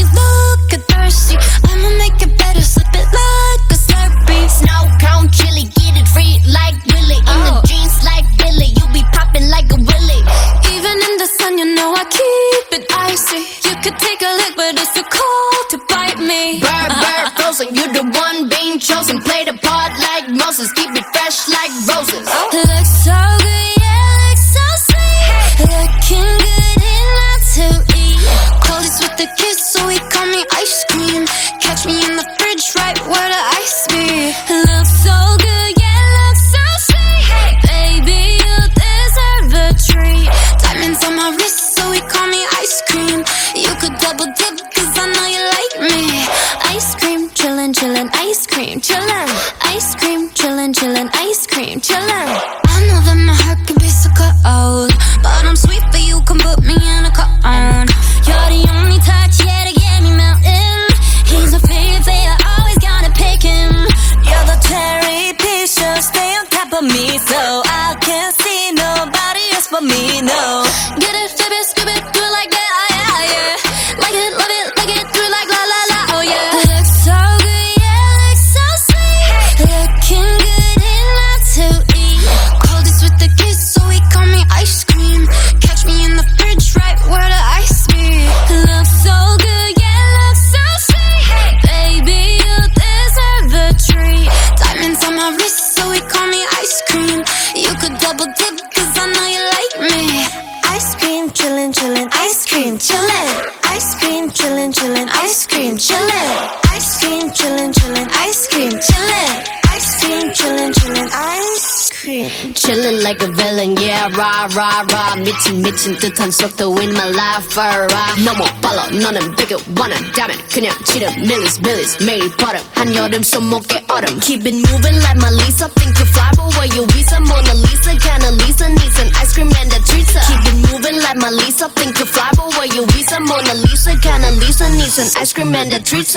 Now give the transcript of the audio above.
you look a thirsty. I'ma make it better, slip it like a slurpee Snow cone chili, get it free like Willy. In the oh. jeans like Billy, you be popping like a Willy. Even in the sun, you know I keep it icy. You could take a lick, but it's too cold to bite me. Bird, bird, frozen, you the one being chosen. Play the part like Moses, keep it fresh like roses. Chillin', ice cream, chillin'. Ice cream, chillin', chillin', ice cream, chillin'. I know that my heart ice cream, chillin'. Ice cream, chillin', chillin', ice cream, chillin'. Ice cream, chillin', chillin', ice cream. Chillin' like a villain, yeah, rah, rah, rah. 미친, 미친 듯한 속도 in my life, rah. 너무 빨라, 너는 되게 원한다면 그냥 지름, millies, millies. 매일 버릇, 한여름 손목에 얼음. Keep it moving like my Lisa. Think you fly, but where you visa? Mona Lisa, kinda Lisa, needs an ice cream and a treat. Keep it moving like my Lisa. Think you fly, Lisa, kinda Lisa, needs an ice cream and a treat.